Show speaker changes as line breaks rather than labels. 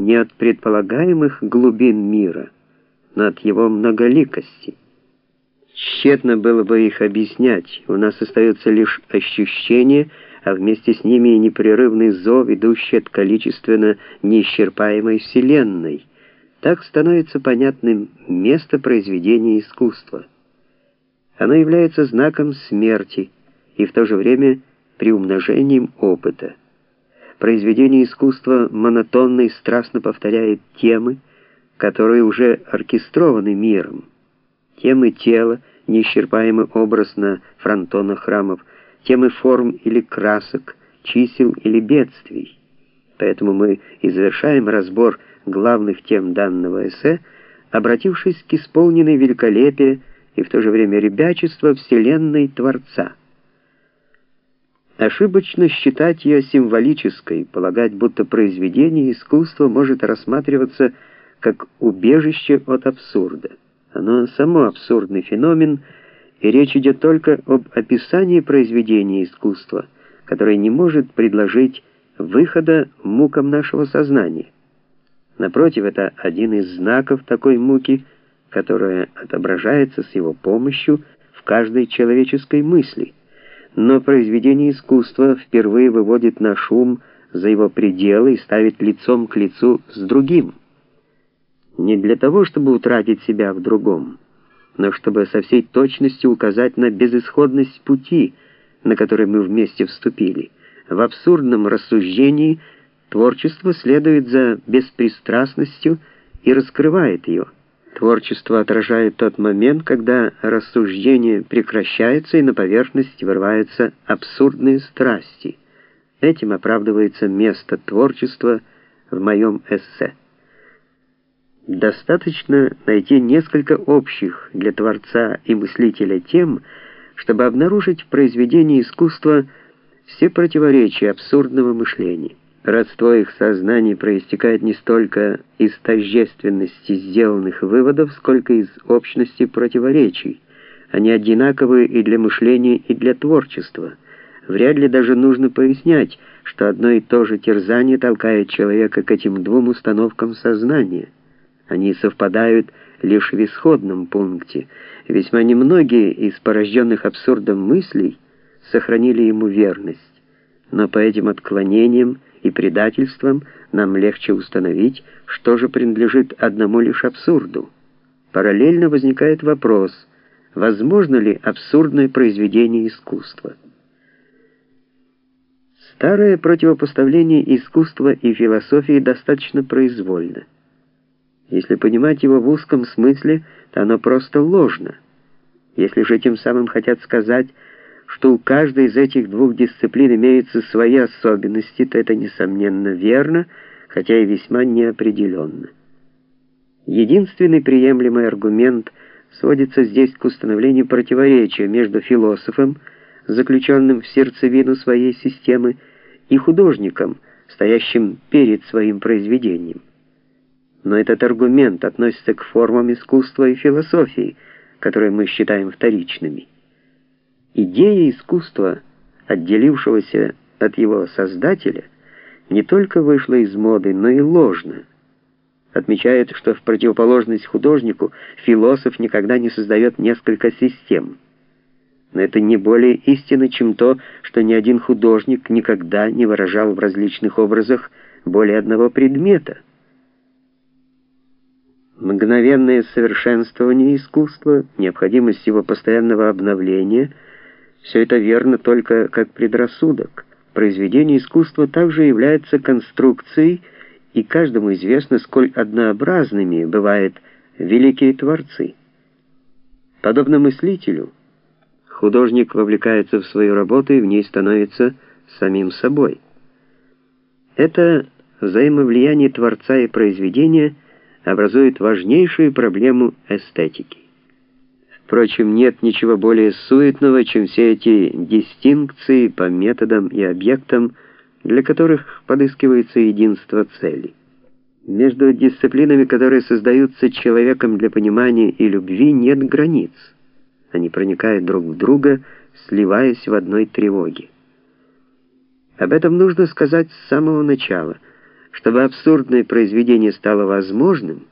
не от предполагаемых глубин мира, но от его многоликости. Тщетно было бы их объяснять, у нас остается лишь ощущение, а вместе с ними и непрерывный зов, идущий от количественно неисчерпаемой Вселенной. Так становится понятным место произведения искусства. Оно является знаком смерти и в то же время приумножением опыта. Произведение искусства монотонно и страстно повторяет темы, которые уже оркестрованы миром. Темы тела, неисчерпаемый образ на фронтонах храмов, темы форм или красок, чисел или бедствий. Поэтому мы и завершаем разбор главных тем данного эссе, обратившись к исполненной великолепия и в то же время ребячества Вселенной Творца. Ошибочно считать ее символической, полагать, будто произведение искусства может рассматриваться как убежище от абсурда. Оно само абсурдный феномен, и речь идет только об описании произведения искусства, которое не может предложить выхода мукам нашего сознания. Напротив, это один из знаков такой муки, которая отображается с его помощью в каждой человеческой мысли. Но произведение искусства впервые выводит на шум за его пределы и ставит лицом к лицу с другим. Не для того, чтобы утратить себя в другом, но чтобы со всей точностью указать на безысходность пути, на который мы вместе вступили. В абсурдном рассуждении – Творчество следует за беспристрастностью и раскрывает ее. Творчество отражает тот момент, когда рассуждение прекращается и на поверхность вырываются абсурдные страсти. Этим оправдывается место творчества в моем эссе. Достаточно найти несколько общих для творца и мыслителя тем, чтобы обнаружить в произведении искусства все противоречия абсурдного мышления. Родство их сознаний проистекает не столько из тождественности сделанных выводов, сколько из общности противоречий. Они одинаковы и для мышления, и для творчества. Вряд ли даже нужно пояснять, что одно и то же терзание толкает человека к этим двум установкам сознания. Они совпадают лишь в исходном пункте. Весьма немногие из порожденных абсурдом мыслей сохранили ему верность. Но по этим отклонениям и предательством нам легче установить, что же принадлежит одному лишь абсурду. Параллельно возникает вопрос, возможно ли абсурдное произведение искусства. Старое противопоставление искусства и философии достаточно произвольно. Если понимать его в узком смысле, то оно просто ложно. Если же тем самым хотят сказать, что у каждой из этих двух дисциплин имеются свои особенности, то это, несомненно, верно, хотя и весьма неопределенно. Единственный приемлемый аргумент сводится здесь к установлению противоречия между философом, заключенным в сердцевину своей системы, и художником, стоящим перед своим произведением. Но этот аргумент относится к формам искусства и философии, которые мы считаем вторичными. Идея искусства, отделившегося от его создателя, не только вышла из моды, но и ложна. Отмечает, что в противоположность художнику философ никогда не создает несколько систем. Но это не более истина, чем то, что ни один художник никогда не выражал в различных образах более одного предмета. Мгновенное совершенствование искусства, необходимость его постоянного обновления — все это верно только как предрассудок. Произведение искусства также является конструкцией, и каждому известно, сколь однообразными бывают великие творцы. Подобно мыслителю, художник вовлекается в свою работу и в ней становится самим собой. Это взаимовлияние творца и произведения образует важнейшую проблему эстетики. Впрочем, нет ничего более суетного, чем все эти дистинкции по методам и объектам, для которых подыскивается единство цели. Между дисциплинами, которые создаются человеком для понимания и любви, нет границ. Они проникают друг в друга, сливаясь в одной тревоге. Об этом нужно сказать с самого начала. Чтобы абсурдное произведение стало возможным –